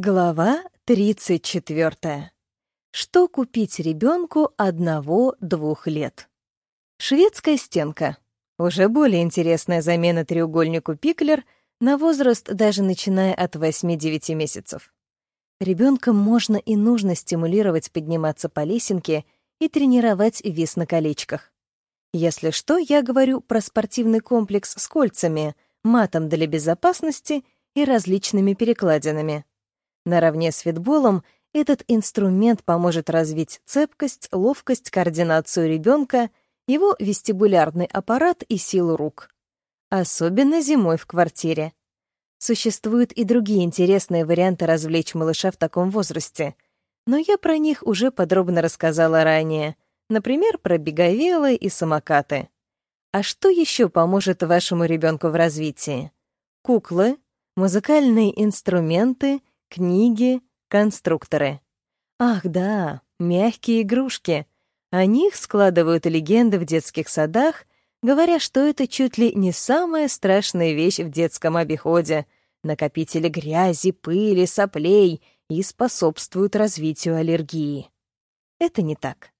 Глава 34. Что купить ребенку одного-двух лет? Шведская стенка. Уже более интересная замена треугольнику Пиклер на возраст даже начиная от 8-9 месяцев. Ребенка можно и нужно стимулировать подниматься по лесенке и тренировать вес на колечках. Если что, я говорю про спортивный комплекс с кольцами, матом для безопасности и различными перекладинами. Наравне с фитболом этот инструмент поможет развить цепкость, ловкость, координацию ребенка, его вестибулярный аппарат и силу рук. Особенно зимой в квартире. Существуют и другие интересные варианты развлечь малыша в таком возрасте, но я про них уже подробно рассказала ранее, например, про беговелы и самокаты. А что еще поможет вашему ребенку в развитии? Куклы, музыкальные инструменты, Книги, конструкторы. Ах, да, мягкие игрушки. О них складывают легенды в детских садах, говоря, что это чуть ли не самая страшная вещь в детском обиходе, накопители грязи, пыли, соплей и способствуют развитию аллергии. Это не так.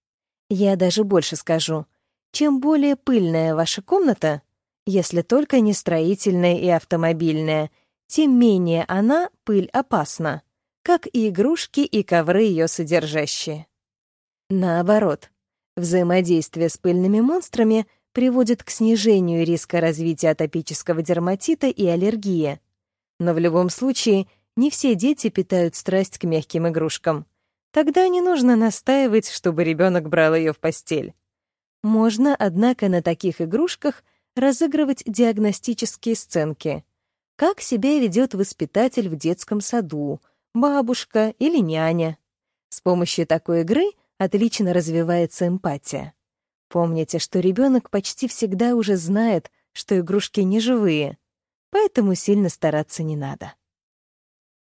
Я даже больше скажу. Чем более пыльная ваша комната, если только не строительная и автомобильная, тем менее она, пыль, опасна, как и игрушки и ковры ее содержащие. Наоборот, взаимодействие с пыльными монстрами приводит к снижению риска развития атопического дерматита и аллергии. Но в любом случае не все дети питают страсть к мягким игрушкам. Тогда не нужно настаивать, чтобы ребенок брал ее в постель. Можно, однако, на таких игрушках разыгрывать диагностические сценки — как себя ведет воспитатель в детском саду, бабушка или няня. С помощью такой игры отлично развивается эмпатия. Помните, что ребенок почти всегда уже знает, что игрушки не живые, поэтому сильно стараться не надо.